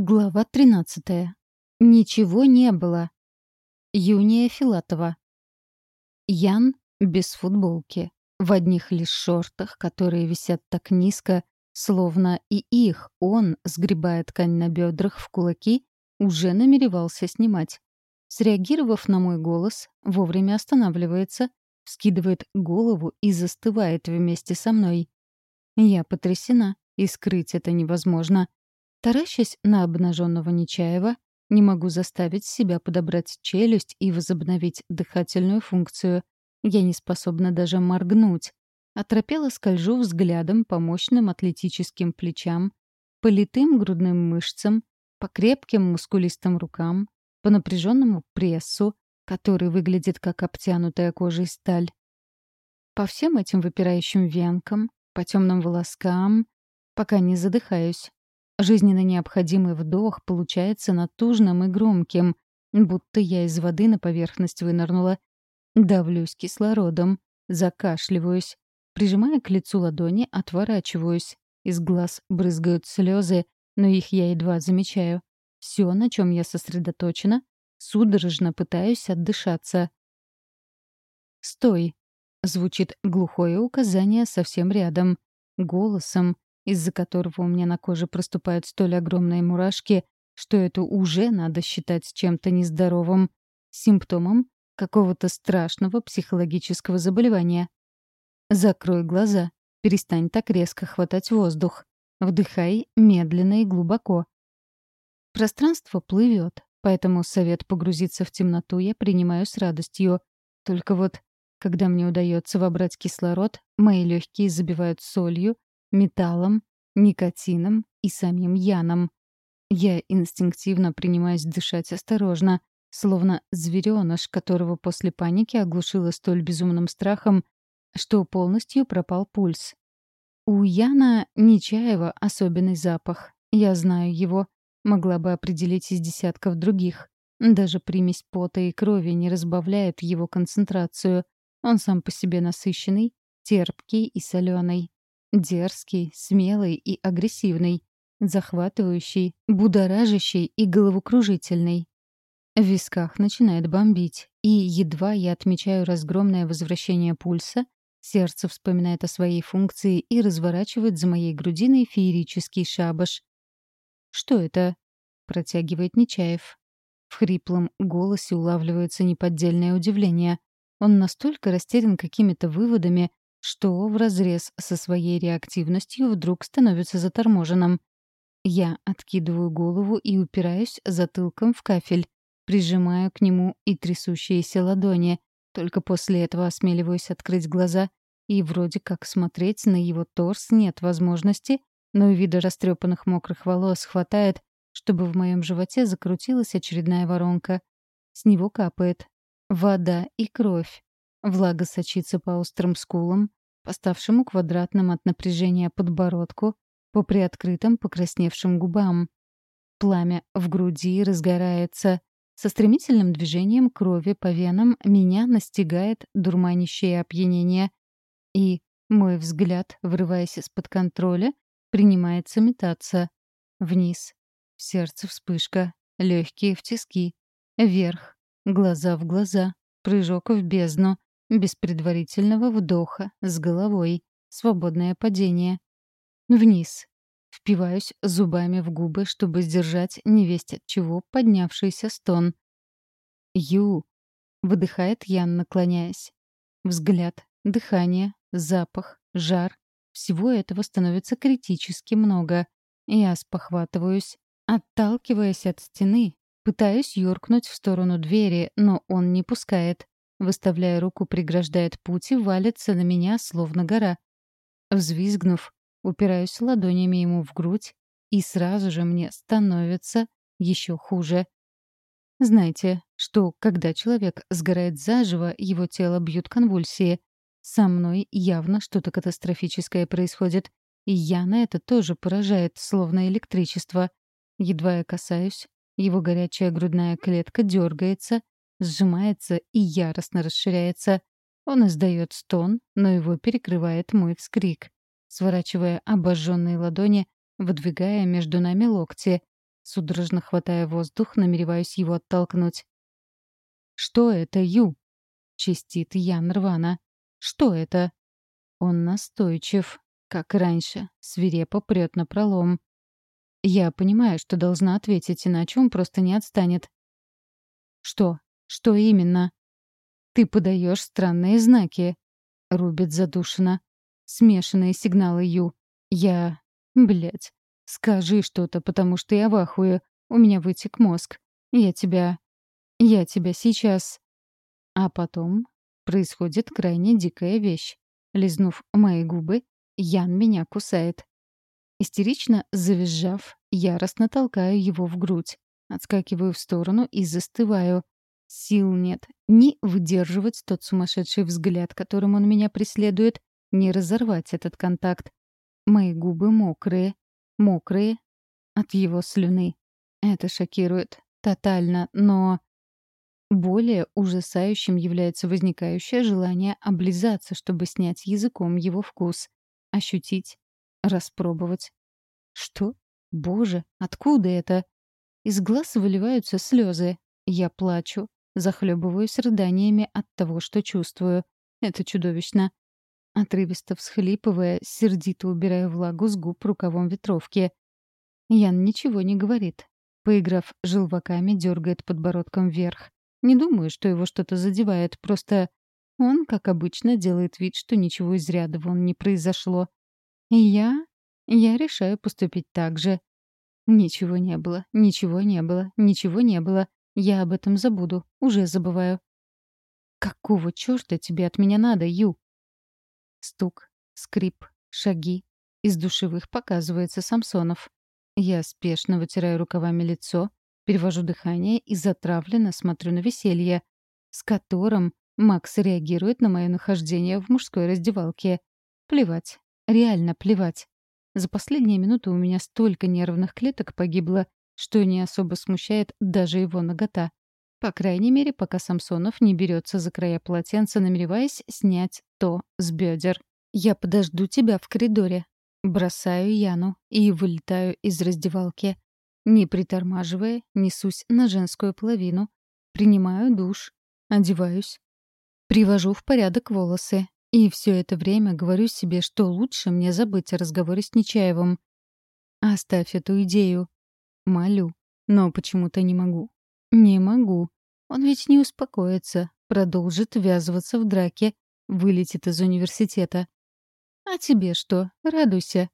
Глава 13. Ничего не было. Юния Филатова. Ян без футболки, в одних лишь шортах, которые висят так низко, словно и их он, сгребая ткань на бедрах в кулаки, уже намеревался снимать. Среагировав на мой голос, вовремя останавливается, скидывает голову и застывает вместе со мной. Я потрясена, и скрыть это невозможно — Таращась на обнаженного Нечаева, не могу заставить себя подобрать челюсть и возобновить дыхательную функцию. Я не способна даже моргнуть. Оторопела скольжу взглядом по мощным атлетическим плечам, по литым грудным мышцам, по крепким мускулистым рукам, по напряженному прессу, который выглядит как обтянутая кожей сталь. По всем этим выпирающим венкам, по темным волоскам, пока не задыхаюсь. Жизненно необходимый вдох получается натужным и громким, будто я из воды на поверхность вынырнула. Давлюсь кислородом, закашливаюсь, прижимая к лицу ладони, отворачиваюсь. Из глаз брызгают слезы, но их я едва замечаю. Все, на чем я сосредоточена, судорожно пытаюсь отдышаться. «Стой!» — звучит глухое указание совсем рядом. Голосом, из-за которого у меня на коже проступают столь огромные мурашки, что это уже надо считать чем-то нездоровым, симптомом какого-то страшного психологического заболевания. Закрой глаза, перестань так резко хватать воздух, вдыхай медленно и глубоко. Пространство плывет, поэтому совет погрузиться в темноту я принимаю с радостью. Только вот, когда мне удается вобрать кислород, мои легкие забивают солью, металлом, никотином и самим яном. Я инстинктивно принимаюсь дышать осторожно, словно зверёныш, которого после паники оглушило столь безумным страхом, что полностью пропал пульс. У Яна Нечаева особенный запах. Я знаю его, могла бы определить из десятков других. Даже примесь пота и крови не разбавляет его концентрацию. Он сам по себе насыщенный, терпкий и соленый. Дерзкий, смелый и агрессивный. Захватывающий, будоражащий и головокружительный. В висках начинает бомбить, и едва я отмечаю разгромное возвращение пульса, сердце вспоминает о своей функции и разворачивает за моей грудиной феерический шабаш. «Что это?» — протягивает Нечаев. В хриплом голосе улавливается неподдельное удивление. Он настолько растерян какими-то выводами, что вразрез со своей реактивностью вдруг становится заторможенным. Я откидываю голову и упираюсь затылком в кафель, прижимаю к нему и трясущиеся ладони. Только после этого осмеливаюсь открыть глаза, и вроде как смотреть на его торс нет возможности, но вида растрепанных мокрых волос хватает, чтобы в моем животе закрутилась очередная воронка. С него капает вода и кровь. Влага сочится по острым скулам, по ставшему квадратным от напряжения подбородку, по приоткрытым покрасневшим губам. Пламя в груди разгорается. Со стремительным движением крови по венам меня настигает дурманящее опьянение. И мой взгляд, вырываясь из-под контроля, принимается метаться. Вниз. В сердце вспышка. Легкие в тиски. Вверх. Глаза в глаза. Прыжок в бездну. Без предварительного вдоха, с головой. Свободное падение. Вниз. Впиваюсь зубами в губы, чтобы сдержать невесть от чего поднявшийся стон. «Ю!» — выдыхает Ян, наклоняясь. Взгляд, дыхание, запах, жар. Всего этого становится критически много. Я спохватываюсь, отталкиваясь от стены, пытаюсь юркнуть в сторону двери, но он не пускает выставляя руку, преграждает путь и валится на меня, словно гора. Взвизгнув, упираюсь ладонями ему в грудь, и сразу же мне становится еще хуже. Знаете, что когда человек сгорает заживо, его тело бьют конвульсии. Со мной явно что-то катастрофическое происходит, и я на это тоже поражает, словно электричество. Едва я касаюсь, его горячая грудная клетка дергается, сжимается и яростно расширяется. Он издает стон, но его перекрывает мой вскрик. Сворачивая обожженные ладони, выдвигая между нами локти, Судорожно хватая воздух, намереваюсь его оттолкнуть. «Что это, Ю?» — чистит Ян рвано. «Что это?» Он настойчив, как раньше, свирепо прет на пролом. Я понимаю, что должна ответить, иначе он просто не отстанет. «Что? Что именно?» «Ты подаешь странные знаки», — рубит задушенно. «Смешанные сигналы Ю. Я... блядь. Скажи что-то, потому что я в У меня вытек мозг. Я тебя... Я тебя сейчас...» А потом происходит крайне дикая вещь. Лизнув мои губы, Ян меня кусает. Истерично завизжав, яростно толкаю его в грудь. Отскакиваю в сторону и застываю. Сил нет ни выдерживать тот сумасшедший взгляд, которым он меня преследует, ни разорвать этот контакт. Мои губы мокрые, мокрые от его слюны. Это шокирует. Тотально, но... Более ужасающим является возникающее желание облизаться, чтобы снять языком его вкус, ощутить, распробовать. Что? Боже, откуда это? Из глаз выливаются слезы. Я плачу, захлебываюсь рыданиями от того, что чувствую. Это чудовищно. Отрывисто всхлипывая, сердито убирая влагу с губ рукавом ветровки. Ян ничего не говорит. Поиграв желваками, дергает подбородком вверх. Не думаю, что его что-то задевает, просто он, как обычно, делает вид, что ничего из ряда вон не произошло. И я... я решаю поступить так же. Ничего не было, ничего не было, ничего не было. Я об этом забуду, уже забываю. «Какого чёрта тебе от меня надо, Ю?» Стук, скрип, шаги. Из душевых показывается Самсонов. Я спешно вытираю рукавами лицо, Перевожу дыхание и затравленно смотрю на веселье, с которым Макс реагирует на мое нахождение в мужской раздевалке. Плевать. Реально плевать. За последние минуты у меня столько нервных клеток погибло, что не особо смущает даже его нагота. По крайней мере, пока Самсонов не берется за края полотенца, намереваясь снять то с бедер. «Я подожду тебя в коридоре». Бросаю Яну и вылетаю из раздевалки. Не притормаживая, несусь на женскую половину. Принимаю душ. Одеваюсь. Привожу в порядок волосы. И все это время говорю себе, что лучше мне забыть о разговоре с Нечаевым. Оставь эту идею. Молю. Но почему-то не могу. Не могу. Он ведь не успокоится. Продолжит ввязываться в драке. Вылетит из университета. А тебе что? Радуйся.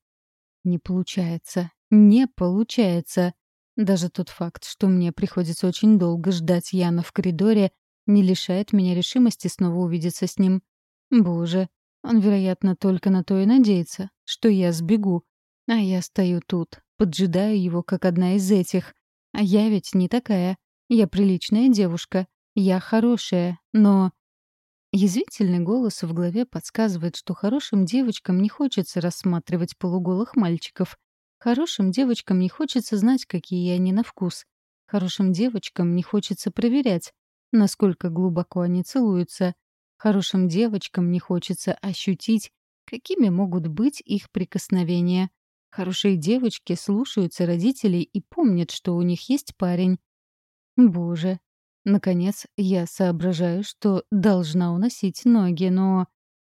Не получается. Не получается. Даже тот факт, что мне приходится очень долго ждать Яна в коридоре, не лишает меня решимости снова увидеться с ним. Боже, он, вероятно, только на то и надеется, что я сбегу. А я стою тут, поджидаю его, как одна из этих. А я ведь не такая. Я приличная девушка. Я хорошая, но... Язвительный голос в голове подсказывает, что хорошим девочкам не хочется рассматривать полуголых мальчиков, Хорошим девочкам не хочется знать, какие они на вкус. Хорошим девочкам не хочется проверять, насколько глубоко они целуются. Хорошим девочкам не хочется ощутить, какими могут быть их прикосновения. Хорошие девочки слушаются родителей и помнят, что у них есть парень. Боже. Наконец, я соображаю, что должна уносить ноги, но...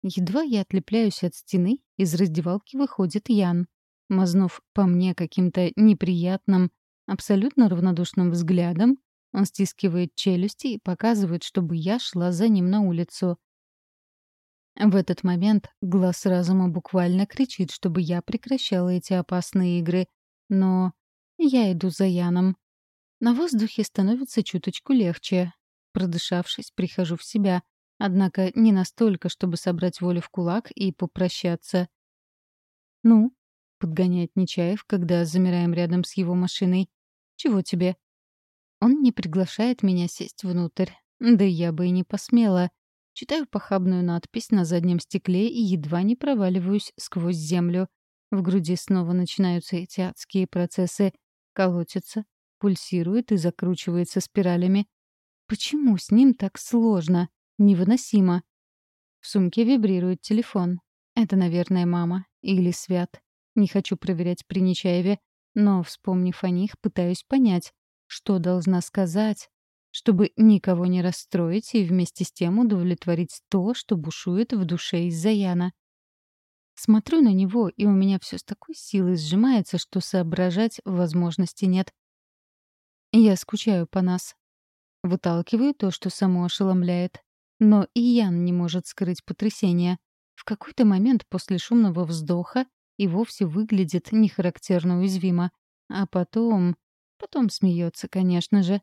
Едва я отлепляюсь от стены, из раздевалки выходит Ян мазнув по мне каким-то неприятным, абсолютно равнодушным взглядом, он стискивает челюсти и показывает, чтобы я шла за ним на улицу. В этот момент глаз разума буквально кричит, чтобы я прекращала эти опасные игры. Но я иду за Яном. На воздухе становится чуточку легче. Продышавшись, прихожу в себя. Однако не настолько, чтобы собрать волю в кулак и попрощаться. «Ну, — подгоняет Нечаев, когда замираем рядом с его машиной. «Чего тебе?» Он не приглашает меня сесть внутрь. Да я бы и не посмела. Читаю похабную надпись на заднем стекле и едва не проваливаюсь сквозь землю. В груди снова начинаются эти адские процессы. Колотится, пульсирует и закручивается спиралями. Почему с ним так сложно? Невыносимо. В сумке вибрирует телефон. Это, наверное, мама. Или Свят. Не хочу проверять при Нечаеве, но, вспомнив о них, пытаюсь понять, что должна сказать, чтобы никого не расстроить и вместе с тем удовлетворить то, что бушует в душе из-за Яна. Смотрю на него, и у меня все с такой силой сжимается, что соображать возможности нет. Я скучаю по нас. Выталкиваю то, что само ошеломляет. Но и Ян не может скрыть потрясение. В какой-то момент после шумного вздоха и вовсе выглядит нехарактерно уязвимо. А потом... Потом смеется, конечно же.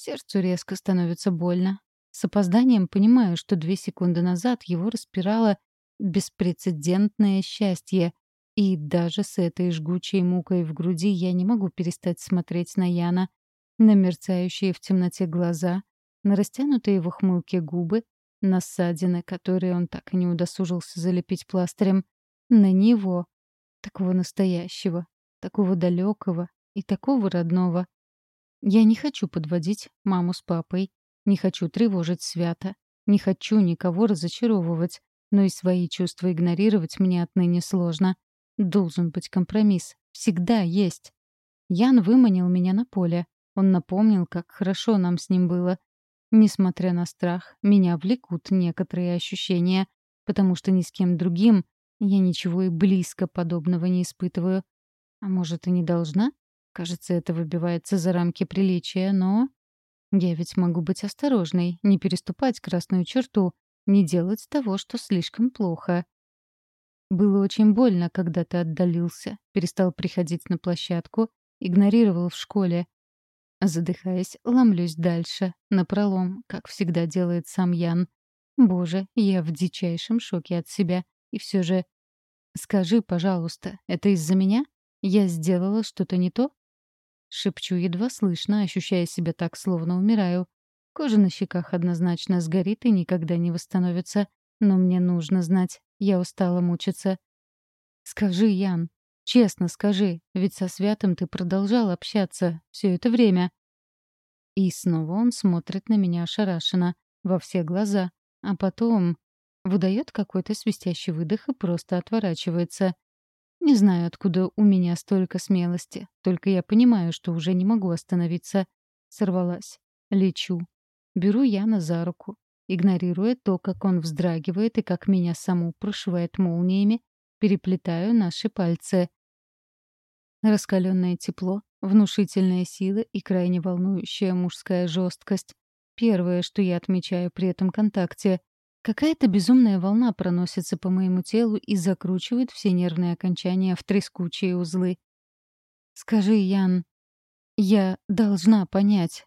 Сердцу резко становится больно. С опозданием понимаю, что две секунды назад его распирало беспрецедентное счастье. И даже с этой жгучей мукой в груди я не могу перестать смотреть на Яна, на мерцающие в темноте глаза, на растянутые в ухмылке губы, на ссадины, которые он так и не удосужился залепить пластырем, на него, такого настоящего, такого далекого и такого родного. Я не хочу подводить маму с папой, не хочу тревожить свято, не хочу никого разочаровывать, но и свои чувства игнорировать мне отныне сложно. Должен быть компромисс. Всегда есть. Ян выманил меня на поле. Он напомнил, как хорошо нам с ним было. Несмотря на страх, меня влекут некоторые ощущения, потому что ни с кем другим я ничего и близко подобного не испытываю. А может, и не должна? Кажется, это выбивается за рамки приличия, но... Я ведь могу быть осторожной, не переступать красную черту, не делать того, что слишком плохо. Было очень больно, когда ты отдалился, перестал приходить на площадку, игнорировал в школе. Задыхаясь, ломлюсь дальше, напролом, как всегда делает сам Ян. Боже, я в дичайшем шоке от себя. И все же... Скажи, пожалуйста, это из-за меня? Я сделала что-то не то? Шепчу едва слышно, ощущая себя так, словно умираю. Кожа на щеках однозначно сгорит и никогда не восстановится. Но мне нужно знать. Я устала мучиться. Скажи, Ян, честно скажи, ведь со Святым ты продолжал общаться все это время. И снова он смотрит на меня ошарашенно, во все глаза, а потом выдает какой-то свистящий выдох и просто отворачивается. Не знаю, откуда у меня столько смелости, только я понимаю, что уже не могу остановиться. Сорвалась. Лечу. Беру Яна за руку, игнорируя то, как он вздрагивает и как меня саму прошивает молниями, переплетаю наши пальцы. Раскаленное тепло, внушительная сила и крайне волнующая мужская жесткость. Первое, что я отмечаю при этом контакте. Какая-то безумная волна проносится по моему телу и закручивает все нервные окончания в трескучие узлы. «Скажи, Ян, я должна понять,